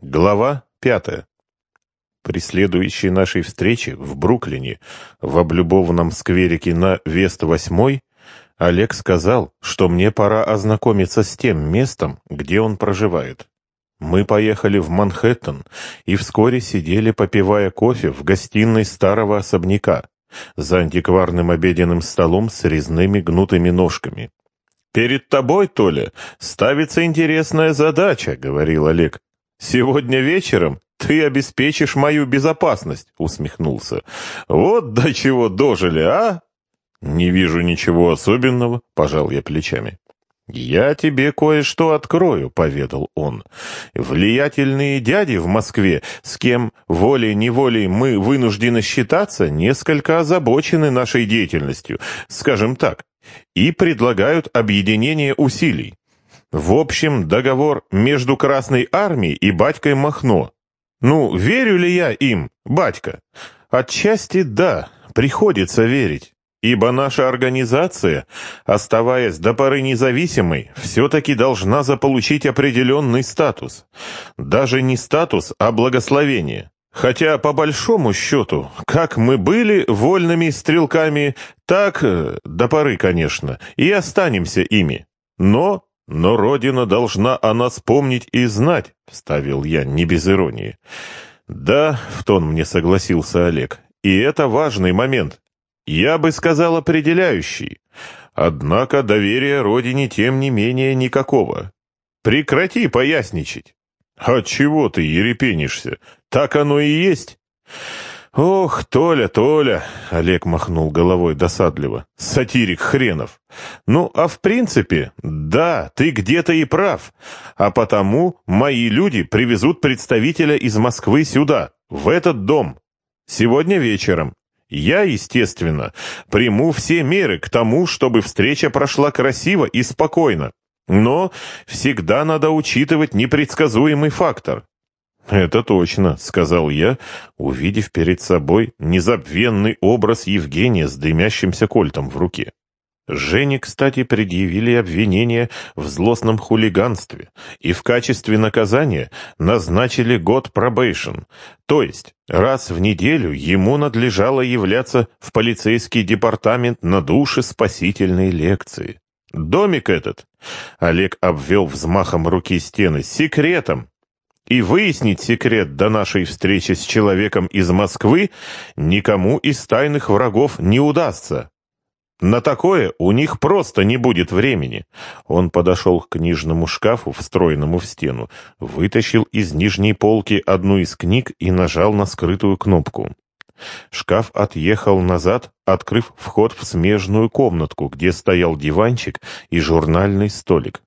Глава пятая. При следующей нашей встрече в Бруклине, в облюбованном скверике на Вест-8, Олег сказал, что мне пора ознакомиться с тем местом, где он проживает. Мы поехали в Манхэттен и вскоре сидели, попивая кофе в гостиной старого особняка за антикварным обеденным столом с резными гнутыми ножками. «Перед тобой, Толя, ставится интересная задача», — говорил Олег. «Сегодня вечером ты обеспечишь мою безопасность», — усмехнулся. «Вот до чего дожили, а?» «Не вижу ничего особенного», — пожал я плечами. «Я тебе кое-что открою», — поведал он. «Влиятельные дяди в Москве, с кем волей-неволей мы вынуждены считаться, несколько озабочены нашей деятельностью, скажем так, и предлагают объединение усилий. В общем, договор между Красной Армией и батькой Махно. Ну, верю ли я им, батька? Отчасти да, приходится верить. Ибо наша организация, оставаясь до поры независимой, все-таки должна заполучить определенный статус. Даже не статус, а благословение. Хотя, по большому счету, как мы были вольными стрелками, так, э, до поры, конечно, и останемся ими. Но «Но Родина должна о нас помнить и знать», — вставил я не без иронии. «Да», — в тон мне согласился Олег, — «и это важный момент. Я бы сказал определяющий. Однако доверия Родине тем не менее никакого. Прекрати поясничать». «А чего ты ерепенишься? Так оно и есть». «Ох, Толя, Толя!» — Олег махнул головой досадливо. «Сатирик хренов! Ну, а в принципе, да, ты где-то и прав. А потому мои люди привезут представителя из Москвы сюда, в этот дом. Сегодня вечером. Я, естественно, приму все меры к тому, чтобы встреча прошла красиво и спокойно. Но всегда надо учитывать непредсказуемый фактор. «Это точно», — сказал я, увидев перед собой незабвенный образ Евгения с дымящимся кольтом в руке. Жене, кстати, предъявили обвинение в злостном хулиганстве и в качестве наказания назначили год пробейшн, то есть раз в неделю ему надлежало являться в полицейский департамент на душе спасительной лекции. Домик этот, Олег обвел взмахом руки стены, секретом, и выяснить секрет до нашей встречи с человеком из Москвы никому из тайных врагов не удастся. На такое у них просто не будет времени. Он подошел к книжному шкафу, встроенному в стену, вытащил из нижней полки одну из книг и нажал на скрытую кнопку. Шкаф отъехал назад, открыв вход в смежную комнатку, где стоял диванчик и журнальный столик.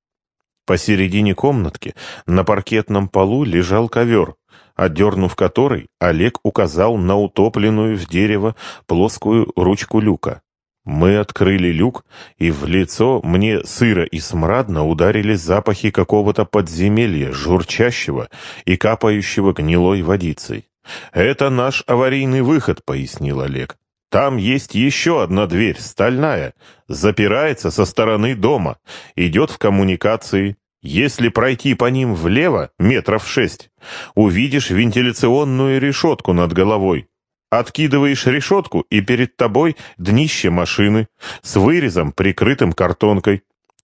Посередине комнатки на паркетном полу лежал ковер, отдернув который, Олег указал на утопленную в дерево плоскую ручку люка. Мы открыли люк, и в лицо мне сыро и смрадно ударили запахи какого-то подземелья, журчащего и капающего гнилой водицей. «Это наш аварийный выход», — пояснил Олег. Там есть еще одна дверь, стальная, запирается со стороны дома, идет в коммуникации. Если пройти по ним влево, метров шесть, увидишь вентиляционную решетку над головой. Откидываешь решетку, и перед тобой днище машины с вырезом, прикрытым картонкой.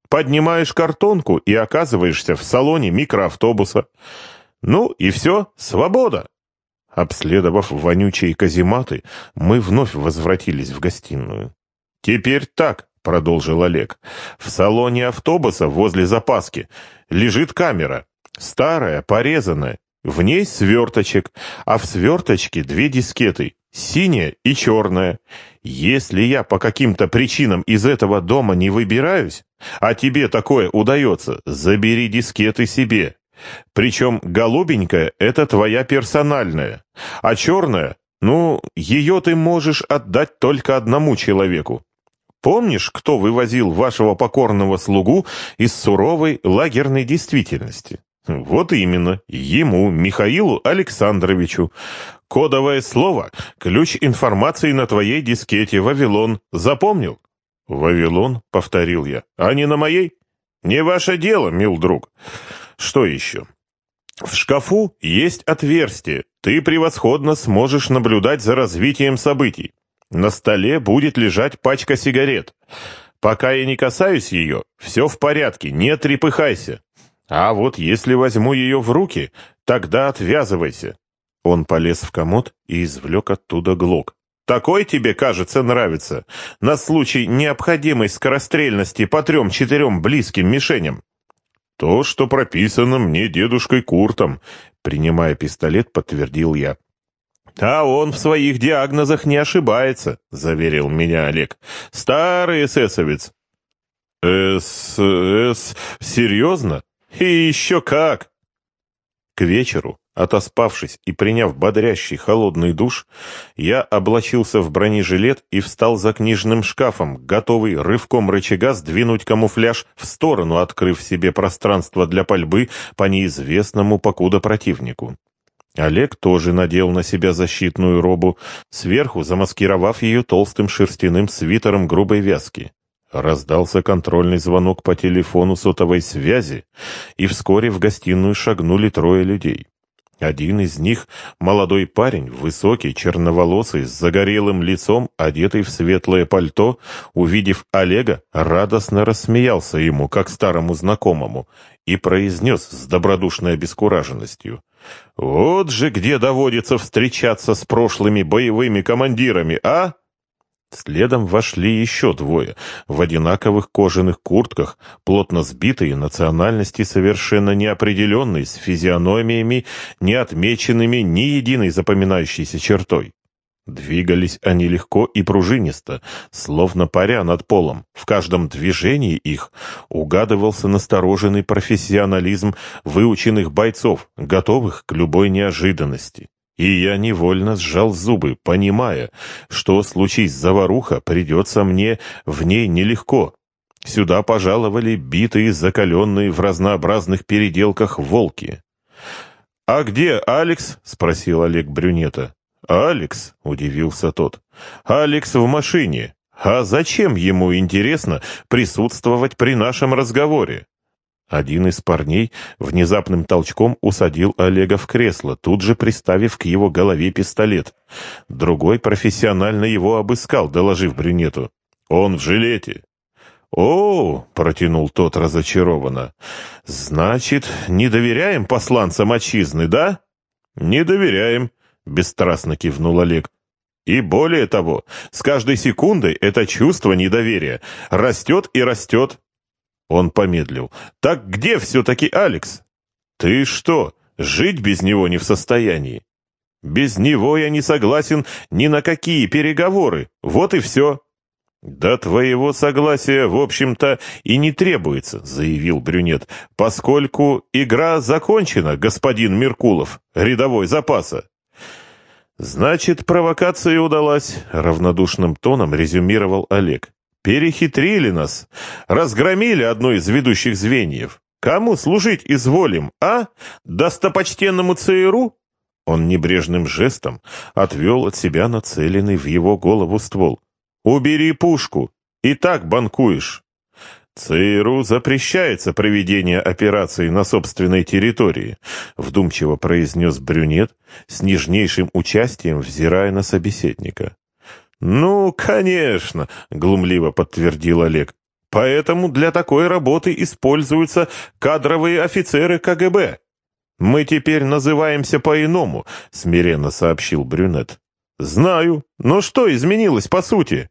Поднимаешь картонку и оказываешься в салоне микроавтобуса. Ну и все, свобода. Обследовав вонючие казематы, мы вновь возвратились в гостиную. «Теперь так», — продолжил Олег, — «в салоне автобуса возле запаски лежит камера, старая, порезанная, в ней сверточек, а в сверточке две дискеты, синяя и черная. Если я по каким-то причинам из этого дома не выбираюсь, а тебе такое удается, забери дискеты себе. Причем голубенькая — это твоя персональная, а черная, ну, ее ты можешь отдать только одному человеку. Помнишь, кто вывозил вашего покорного слугу из суровой лагерной действительности? Вот именно, ему, Михаилу Александровичу. Кодовое слово — ключ информации на твоей дискете «Вавилон». Запомнил? «Вавилон», — повторил я, — «а не на моей?» «Не ваше дело, мил друг». Что еще? В шкафу есть отверстие. Ты превосходно сможешь наблюдать за развитием событий. На столе будет лежать пачка сигарет. Пока я не касаюсь ее, все в порядке, не трепыхайся. А вот если возьму ее в руки, тогда отвязывайся. Он полез в комод и извлек оттуда глок. Такой тебе, кажется, нравится, на случай необходимой скорострельности по трем-четырем близким мишеням. То, что прописано мне дедушкой Куртом, принимая пистолет, подтвердил я. «А он в своих диагнозах не ошибается», — заверил меня Олег. «Старый эсэсовец». «Эс... эс... серьезно? И еще как!» К вечеру, отоспавшись и приняв бодрящий холодный душ, я облачился в бронежилет и встал за книжным шкафом, готовый рывком рычага сдвинуть камуфляж в сторону, открыв себе пространство для пальбы по неизвестному покуда противнику. Олег тоже надел на себя защитную робу, сверху замаскировав ее толстым шерстяным свитером грубой вязки. Раздался контрольный звонок по телефону сотовой связи, и вскоре в гостиную шагнули трое людей. Один из них — молодой парень, высокий, черноволосый, с загорелым лицом, одетый в светлое пальто, увидев Олега, радостно рассмеялся ему, как старому знакомому, и произнес с добродушной обескураженностью. Вот же где доводится встречаться с прошлыми боевыми командирами, а? Следом вошли еще двое, в одинаковых кожаных куртках, плотно сбитые, национальности совершенно неопределенной, с физиономиями, не отмеченными ни единой запоминающейся чертой. Двигались они легко и пружинисто, словно паря над полом. В каждом движении их угадывался настороженный профессионализм выученных бойцов, готовых к любой неожиданности. И я невольно сжал зубы, понимая, что, случись заваруха, придется мне в ней нелегко. Сюда пожаловали битые, закаленные в разнообразных переделках волки. «А где Алекс?» — спросил Олег Брюнета. «Алекс?» — удивился тот. «Алекс в машине. А зачем ему, интересно, присутствовать при нашем разговоре?» Один из парней внезапным толчком усадил Олега в кресло, тут же приставив к его голове пистолет. Другой профессионально его обыскал, доложив брюнету. «Он в жилете». «О!» — протянул тот разочарованно. «Значит, не доверяем посланцам отчизны, да?» «Не доверяем», бесстрастно кивнул Олег. И более того, с каждой секундой это чувство недоверия растет и растет. Он помедлил. Так где все-таки Алекс? Ты что, жить без него не в состоянии? Без него я не согласен ни на какие переговоры. Вот и все. «Да твоего согласия, в общем-то, и не требуется», — заявил брюнет, «поскольку игра закончена, господин Меркулов, рядовой запаса». «Значит, провокация удалась», — равнодушным тоном резюмировал Олег. «Перехитрили нас, разгромили одно из ведущих звеньев. Кому служить изволим, а? Достопочтенному ЦРУ?» Он небрежным жестом отвел от себя нацеленный в его голову ствол. «Убери пушку, и так банкуешь». ЦРУ запрещается проведение операций на собственной территории, вдумчиво произнес брюнет, с нежнейшим участием взирая на собеседника. «Ну, конечно», — глумливо подтвердил Олег. «Поэтому для такой работы используются кадровые офицеры КГБ». «Мы теперь называемся по-иному», — смиренно сообщил брюнет. «Знаю. Но что изменилось по сути?»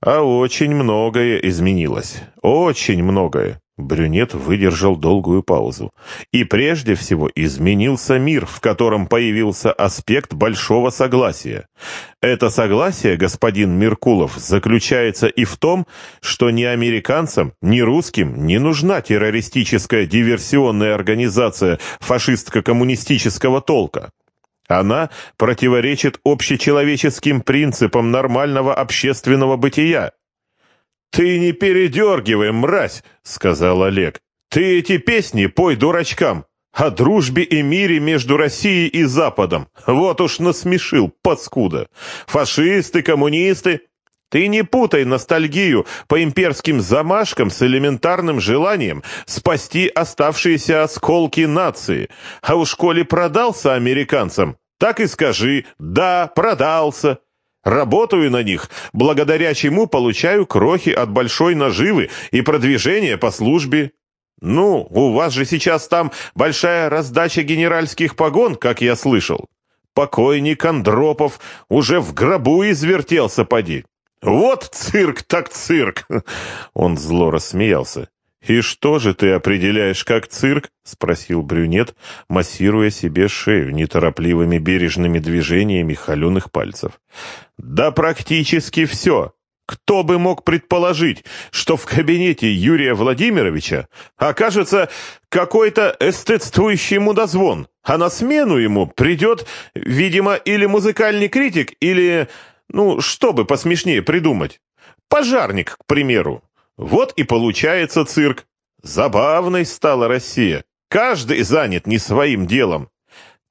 А очень многое изменилось. Очень многое. Брюнет выдержал долгую паузу. И прежде всего изменился мир, в котором появился аспект большого согласия. Это согласие, господин Меркулов, заключается и в том, что ни американцам, ни русским не нужна террористическая диверсионная организация фашистско-коммунистического толка. Она противоречит общечеловеческим принципам нормального общественного бытия. «Ты не передергивай, мразь!» — сказал Олег. «Ты эти песни пой дурачкам о дружбе и мире между Россией и Западом. Вот уж насмешил, паскуда. Фашисты, коммунисты. Ты не путай ностальгию по имперским замашкам с элементарным желанием спасти оставшиеся осколки нации. А уж коли продался американцам, так и скажи «да, продался». Работаю на них, благодаря чему получаю крохи от большой наживы и продвижения по службе. Ну, у вас же сейчас там большая раздача генеральских погон, как я слышал. Покойник Андропов уже в гробу извертелся поди. Вот цирк так цирк!» Он зло рассмеялся. «И что же ты определяешь как цирк?» — спросил брюнет, массируя себе шею неторопливыми бережными движениями холеных пальцев. «Да практически все. Кто бы мог предположить, что в кабинете Юрия Владимировича окажется какой-то эстетствующий мудозвон, а на смену ему придет, видимо, или музыкальный критик, или, ну, что бы посмешнее придумать, пожарник, к примеру. Вот и получается цирк. Забавной стала Россия. Каждый занят не своим делом.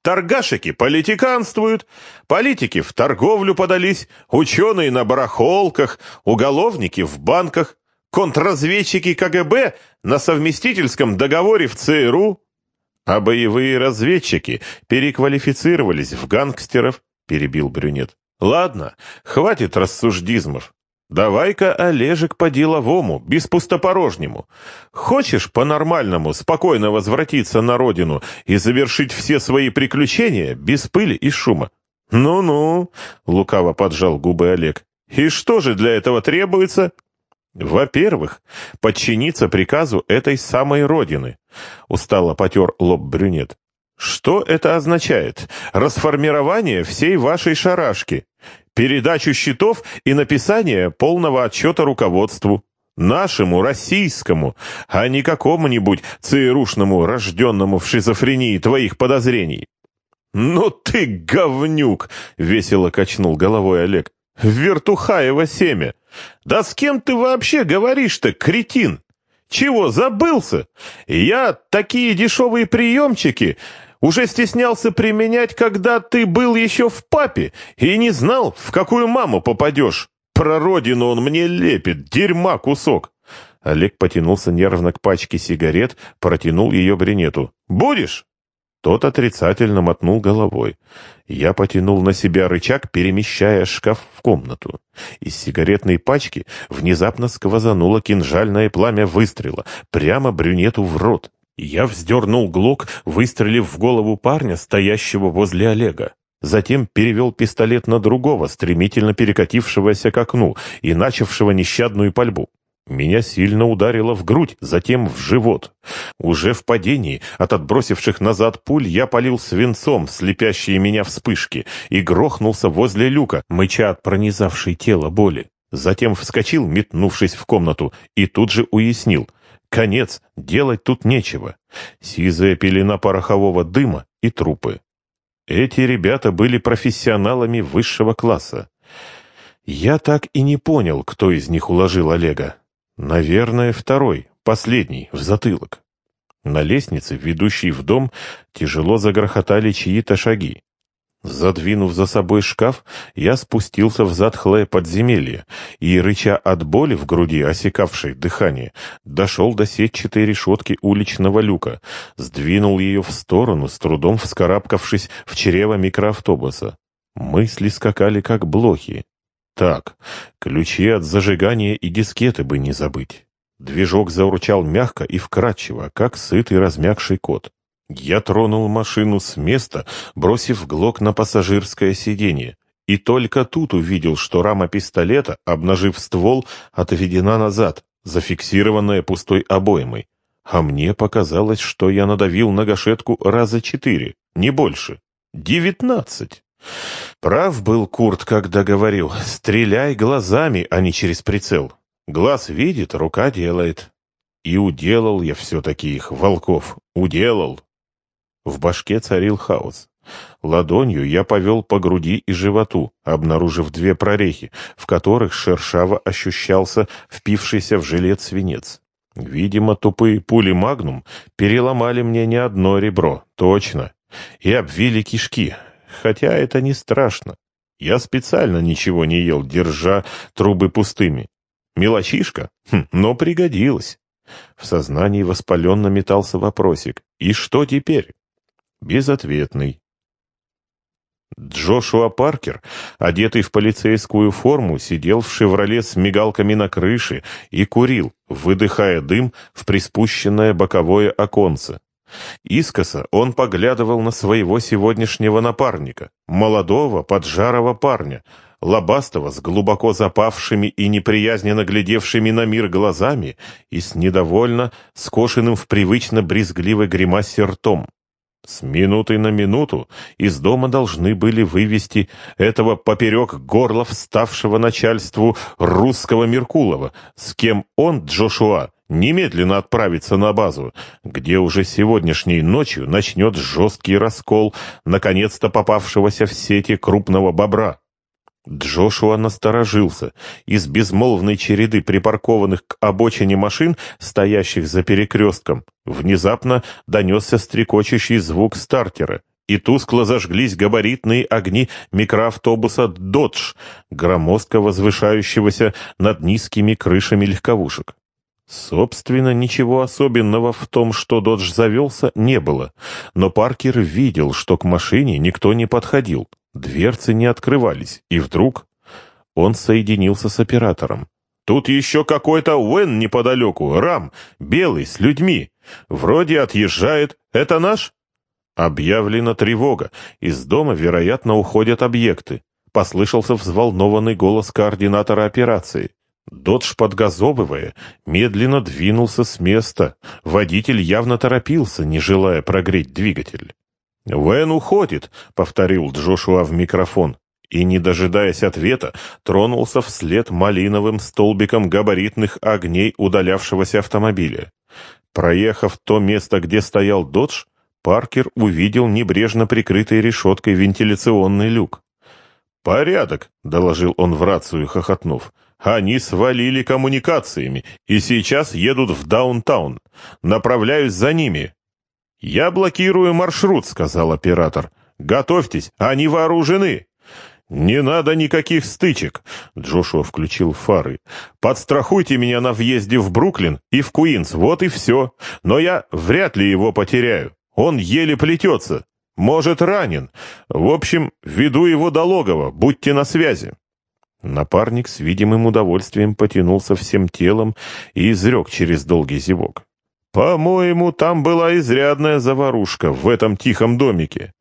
Торгашики политиканствуют, политики в торговлю подались, ученые на барахолках, уголовники в банках, контрразведчики КГБ на совместительском договоре в ЦРУ, а боевые разведчики переквалифицировались в гангстеров, перебил брюнет. Ладно, хватит рассуждизмов. Давай-ка, Олежек, по-деловому, без пустопорожнему. Хочешь по-нормальному спокойно возвратиться на родину и завершить все свои приключения без пыли и шума? Ну-ну, лукаво поджал губы Олег. И что же для этого требуется? Во-первых, подчиниться приказу этой самой родины. Устало потер лоб брюнет. Что это означает? Расформирование всей вашей шарашки передачу счетов и написание полного отчета руководству. Нашему, российскому, а не какому-нибудь ЦРУшному, рожденному в шизофрении твоих подозрений. «Ну ты говнюк!» — весело качнул головой Олег. «Вертухаево семя! Да с кем ты вообще говоришь-то, кретин? Чего, забылся? Я такие дешевые приемчики уже стеснялся применять, когда ты был еще в папе и не знал, в какую маму попадешь. Про родину он мне лепит, дерьма кусок. Олег потянулся нервно к пачке сигарет, протянул ее бринету. «Будешь?» Тот отрицательно мотнул головой. Я потянул на себя рычаг, перемещая шкаф в комнату. Из сигаретной пачки внезапно сквозануло кинжальное пламя выстрела, прямо брюнету в рот. Я вздернул глок, выстрелив в голову парня, стоящего возле Олега. Затем перевел пистолет на другого, стремительно перекатившегося к окну и начавшего нещадную пальбу. Меня сильно ударило в грудь, затем в живот. Уже в падении от отбросивших назад пуль я полил свинцом слепящие меня вспышки и грохнулся возле люка, мыча от пронизавшей тело боли. Затем вскочил, метнувшись в комнату, и тут же уяснил. Конец, делать тут нечего. Сизая пелена порохового дыма и трупы. Эти ребята были профессионалами высшего класса. Я так и не понял, кто из них уложил Олега. Наверное, второй, последний, в затылок. На лестнице, ведущей в дом, тяжело загрохотали чьи-то шаги. Задвинув за собой шкаф, я спустился в затхлое подземелье и, рыча от боли в груди, осекавшей дыхание, дошел до сетчатой решетки уличного люка, сдвинул ее в сторону, с трудом вскарабкавшись в чрево микроавтобуса. Мысли скакали как блохи. Так, ключи от зажигания и дискеты бы не забыть. Движок заурчал мягко и вкрадчиво, как сытый размягший кот. Я тронул машину с места, бросив глок на пассажирское сиденье. И только тут увидел, что рама пистолета, обнажив ствол, отведена назад, зафиксированная пустой обоймой. А мне показалось, что я надавил на гашетку раза четыре, не больше. Девятнадцать. Прав был Курт, когда говорил, стреляй глазами, а не через прицел. Глаз видит, рука делает. И уделал я все-таки их, волков, уделал. В башке царил хаос. Ладонью я повел по груди и животу, обнаружив две прорехи, в которых шершаво ощущался впившийся в жилет свинец. Видимо, тупые пули «Магнум» переломали мне не одно ребро, точно, и обвили кишки, хотя это не страшно. Я специально ничего не ел, держа трубы пустыми. Мелочишка? Хм, но пригодилась. В сознании воспаленно метался вопросик. И что теперь? Безответный. Джошуа Паркер, одетый в полицейскую форму, сидел в «Шевроле» с мигалками на крыше и курил, выдыхая дым в приспущенное боковое оконце. Искоса он поглядывал на своего сегодняшнего напарника, молодого поджарого парня, лобастого с глубоко запавшими и неприязненно глядевшими на мир глазами и с недовольно скошенным в привычно брезгливой гримасе ртом. С минуты на минуту из дома должны были вывести этого поперек горла вставшего начальству русского Меркулова, с кем он, Джошуа, немедленно отправится на базу, где уже сегодняшней ночью начнет жесткий раскол наконец-то попавшегося в сети крупного бобра. Джошуа насторожился. Из безмолвной череды припаркованных к обочине машин, стоящих за перекрестком, внезапно донесся стрекочущий звук стартера, и тускло зажглись габаритные огни микроавтобуса «Додж», громоздко возвышающегося над низкими крышами легковушек. Собственно, ничего особенного в том, что «Додж» завелся, не было, но Паркер видел, что к машине никто не подходил. Дверцы не открывались, и вдруг он соединился с оператором. «Тут еще какой-то Уэн неподалеку, Рам, белый, с людьми. Вроде отъезжает. Это наш?» Объявлена тревога. Из дома, вероятно, уходят объекты. Послышался взволнованный голос координатора операции. Додж, подгазовывая, медленно двинулся с места. Водитель явно торопился, не желая прогреть двигатель. «Вэн уходит», — повторил Джошуа в микрофон, и, не дожидаясь ответа, тронулся вслед малиновым столбиком габаритных огней удалявшегося автомобиля. Проехав то место, где стоял «Додж», Паркер увидел небрежно прикрытый решеткой вентиляционный люк. «Порядок», — доложил он в рацию, хохотнув. «Они свалили коммуникациями и сейчас едут в даунтаун. Направляюсь за ними. «Я блокирую маршрут», — сказал оператор. «Готовьтесь, они вооружены». «Не надо никаких стычек», — Джошуа включил фары. «Подстрахуйте меня на въезде в Бруклин и в Куинс, вот и все. Но я вряд ли его потеряю. Он еле плетется. Может, ранен. В общем, веду его до логова, будьте на связи». Напарник с видимым удовольствием потянулся всем телом и изрек через долгий зевок. «По-моему, там была изрядная заварушка в этом тихом домике».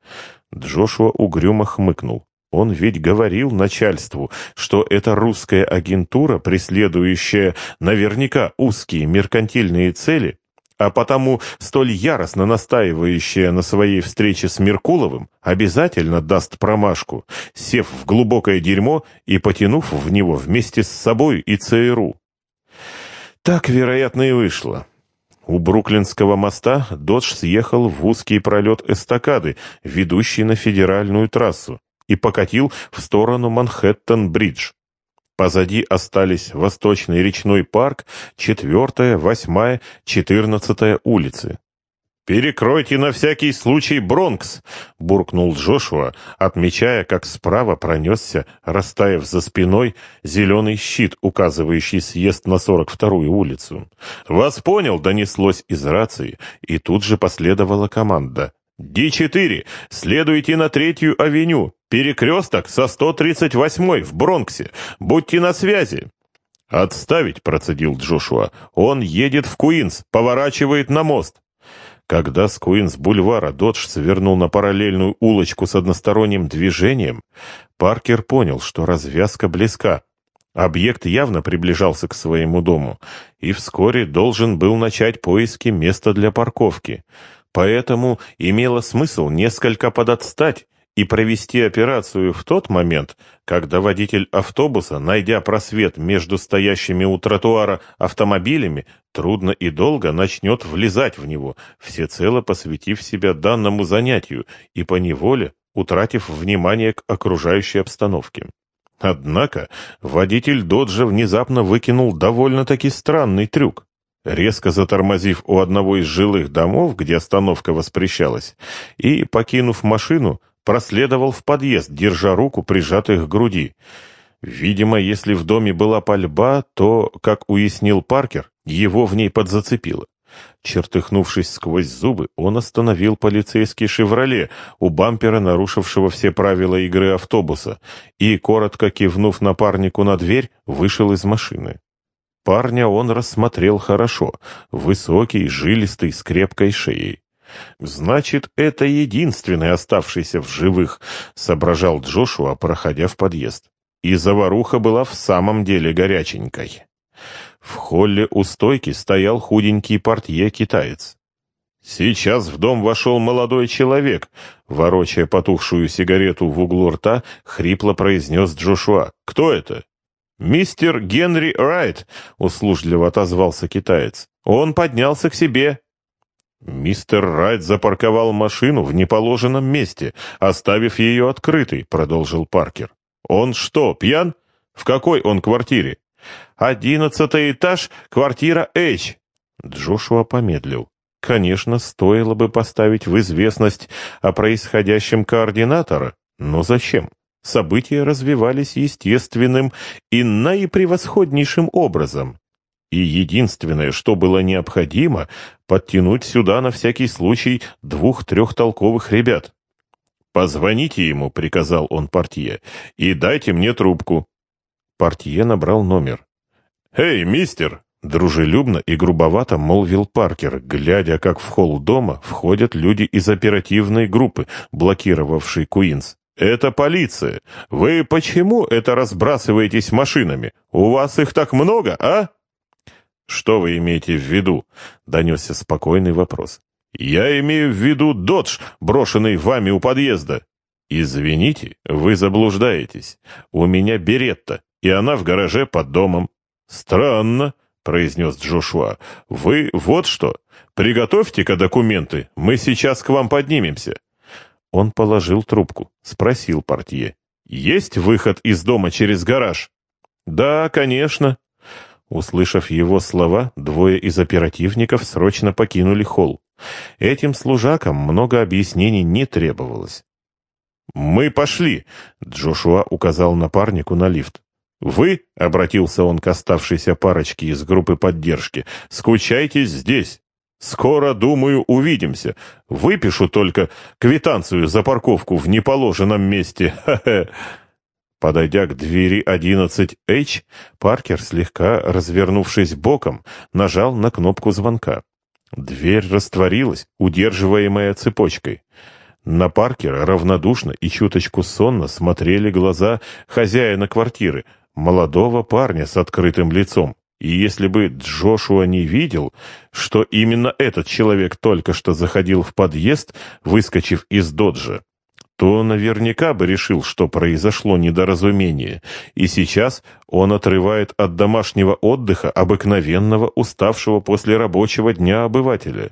Джошуа угрюмо хмыкнул. Он ведь говорил начальству, что это русская агентура, преследующая наверняка узкие меркантильные цели, а потому столь яростно настаивающая на своей встрече с Меркуловым, обязательно даст промашку, сев в глубокое дерьмо и потянув в него вместе с собой и ЦРУ. Так, вероятно, и вышло. У Бруклинского моста Додж съехал в узкий пролет эстакады, ведущий на федеральную трассу, и покатил в сторону Манхэттен-бридж. Позади остались Восточный речной парк, 4, 8, 14 улицы. «Перекройте на всякий случай Бронкс!» — буркнул Джошуа, отмечая, как справа пронесся, растаяв за спиной, зеленый щит, указывающий съезд на 42-ю улицу. «Вас понял!» — донеслось из рации, и тут же последовала команда. «Ди-4! Следуйте на Третью авеню! Перекресток со 138-й в Бронксе! Будьте на связи!» «Отставить!» — процедил Джошуа. «Он едет в Куинс, поворачивает на мост!» Когда с Куинс-бульвара Додж свернул на параллельную улочку с односторонним движением, Паркер понял, что развязка близка. Объект явно приближался к своему дому и вскоре должен был начать поиски места для парковки. Поэтому имело смысл несколько подотстать и провести операцию в тот момент, когда водитель автобуса, найдя просвет между стоящими у тротуара автомобилями, трудно и долго начнет влезать в него, всецело посвятив себя данному занятию и поневоле утратив внимание к окружающей обстановке. Однако водитель «Доджа» внезапно выкинул довольно-таки странный трюк. Резко затормозив у одного из жилых домов, где остановка воспрещалась, и, покинув машину, проследовал в подъезд, держа руку прижатой к груди. Видимо, если в доме была пальба, то, как уяснил Паркер, его в ней подзацепило. Чертыхнувшись сквозь зубы, он остановил полицейский «Шевроле» у бампера, нарушившего все правила игры автобуса, и, коротко кивнув напарнику на дверь, вышел из машины. Парня он рассмотрел хорошо, высокий, жилистый, с крепкой шеей. «Значит, это единственный оставшийся в живых», — соображал Джошуа, проходя в подъезд. И заваруха была в самом деле горяченькой. В холле у стойки стоял худенький портье-китаец. Сейчас в дом вошел молодой человек, ворочая потухшую сигарету в углу рта, хрипло произнес Джошуа. «Кто это?» «Мистер Генри Райт», — услужливо отозвался китаец. «Он поднялся к себе». «Мистер Райт запарковал машину в неположенном месте, оставив ее открытой», — продолжил Паркер. «Он что, пьян? В какой он квартире?» «Одиннадцатый этаж, квартира H». Джошуа помедлил. Конечно, стоило бы поставить в известность о происходящем координатора, но зачем? События развивались естественным и наипревосходнейшим образом. И единственное, что было необходимо, подтянуть сюда на всякий случай двух-трех толковых ребят. «Позвоните ему», — приказал он портье, — «и дайте мне трубку». Портье набрал номер. «Эй, мистер!» — дружелюбно и грубовато молвил Паркер, глядя, как в холл дома входят люди из оперативной группы, блокировавшей Куинс. «Это полиция! Вы почему это разбрасываетесь машинами? У вас их так много, а?» «Что вы имеете в виду?» — донесся спокойный вопрос. «Я имею в виду додж, брошенный вами у подъезда». «Извините, вы заблуждаетесь. У меня беретта, и она в гараже под домом». «Странно», — произнес Джошуа. «Вы вот что. Приготовьте-ка документы, мы сейчас к вам поднимемся». Он положил трубку, спросил портье. «Есть выход из дома через гараж?» «Да, конечно». Услышав его слова, двое из оперативников срочно покинули холл. Этим служакам много объяснений не требовалось. «Мы пошли!» — Джошуа указал напарнику на лифт. «Вы», — обратился он к оставшейся парочке из группы поддержки, — «скучайте здесь. Скоро, думаю, увидимся. Выпишу только квитанцию за парковку в неположенном месте. Ха-ха». Подойдя к двери 11H, Паркер, слегка развернувшись боком, нажал на кнопку звонка. Дверь растворилась, удерживаемая цепочкой. На Паркера равнодушно и чуточку сонно смотрели глаза хозяина квартиры, молодого парня с открытым лицом. И если бы Джошуа не видел, что именно этот человек только что заходил в подъезд, выскочив из доджа, то наверняка бы решил, что произошло недоразумение, и сейчас он отрывает от домашнего отдыха обыкновенного уставшего после рабочего дня обывателя.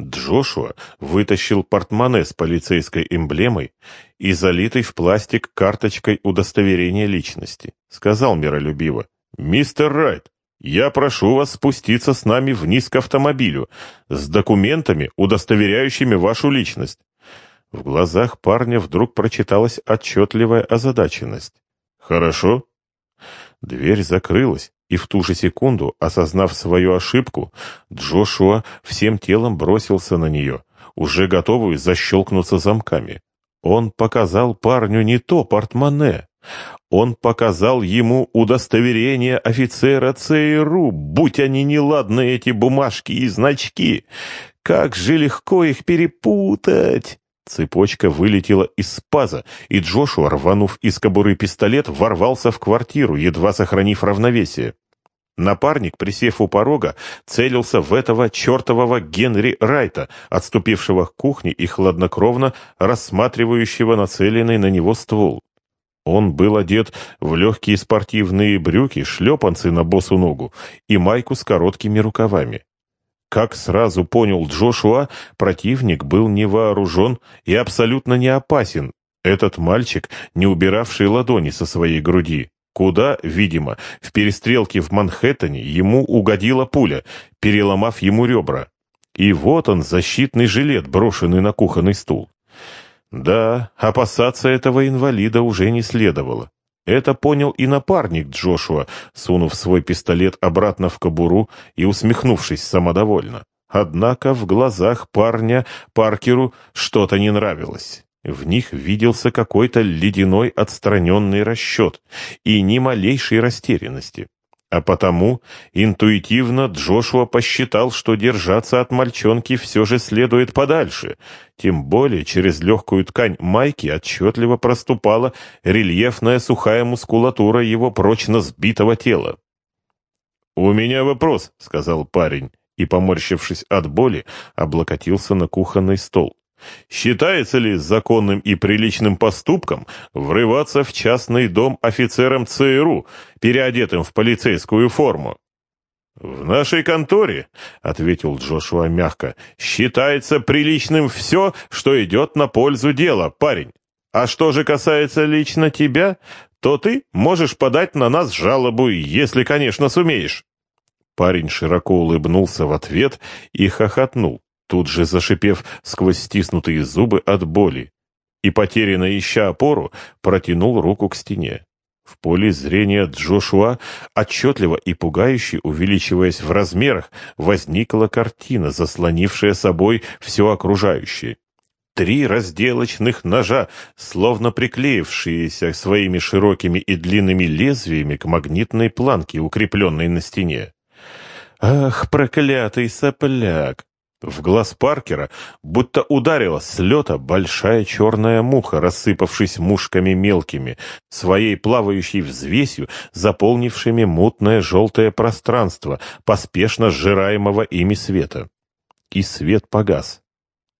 Джошуа вытащил портмоне с полицейской эмблемой и залитой в пластик карточкой удостоверения личности. Сказал миролюбиво, «Мистер Райт, я прошу вас спуститься с нами вниз к автомобилю с документами, удостоверяющими вашу личность». В глазах парня вдруг прочиталась отчетливая озадаченность. «Хорошо». Дверь закрылась, и в ту же секунду, осознав свою ошибку, Джошуа всем телом бросился на нее, уже готовый защелкнуться замками. Он показал парню не то портмоне. Он показал ему удостоверение офицера ЦРУ, будь они неладны, эти бумажки и значки. Как же легко их перепутать! Цепочка вылетела из паза, и Джошуа, рванув из кобуры пистолет, ворвался в квартиру, едва сохранив равновесие. Напарник, присев у порога, целился в этого чертового Генри Райта, отступившего к кухне и хладнокровно рассматривающего нацеленный на него ствол. Он был одет в легкие спортивные брюки, шлепанцы на босу ногу и майку с короткими рукавами. Как сразу понял Джошуа, противник был не вооружен и абсолютно не опасен. Этот мальчик, не убиравший ладони со своей груди. Куда, видимо, в перестрелке в Манхэттене ему угодила пуля, переломав ему ребра. И вот он, защитный жилет, брошенный на кухонный стул. Да, опасаться этого инвалида уже не следовало. Это понял и напарник Джошуа, сунув свой пистолет обратно в кобуру и усмехнувшись самодовольно. Однако в глазах парня Паркеру что-то не нравилось. В них виделся какой-то ледяной отстраненный расчет и ни малейшей растерянности. А потому интуитивно Джошуа посчитал, что держаться от мальчонки все же следует подальше, тем более через легкую ткань майки отчетливо проступала рельефная сухая мускулатура его прочно сбитого тела. «У меня вопрос», — сказал парень, и, поморщившись от боли, облокотился на кухонный стол. Считается ли законным и приличным поступком врываться в частный дом офицером ЦРУ, переодетым в полицейскую форму? «В нашей конторе», — ответил Джошуа мягко, — «считается приличным все, что идет на пользу дела, парень. А что же касается лично тебя, то ты можешь подать на нас жалобу, если, конечно, сумеешь». Парень широко улыбнулся в ответ и хохотнул тут же зашипев сквозь стиснутые зубы от боли, и, потерянно ища опору, протянул руку к стене. В поле зрения Джошуа, отчетливо и пугающе увеличиваясь в размерах, возникла картина, заслонившая собой все окружающее. Три разделочных ножа, словно приклеившиеся своими широкими и длинными лезвиями к магнитной планке, укрепленной на стене. «Ах, проклятый сопляк!» В глаз Паркера будто ударила с лета большая черная муха, рассыпавшись мушками мелкими, своей плавающей взвесью, заполнившими мутное желтое пространство, поспешно сжираемого ими света. И свет погас.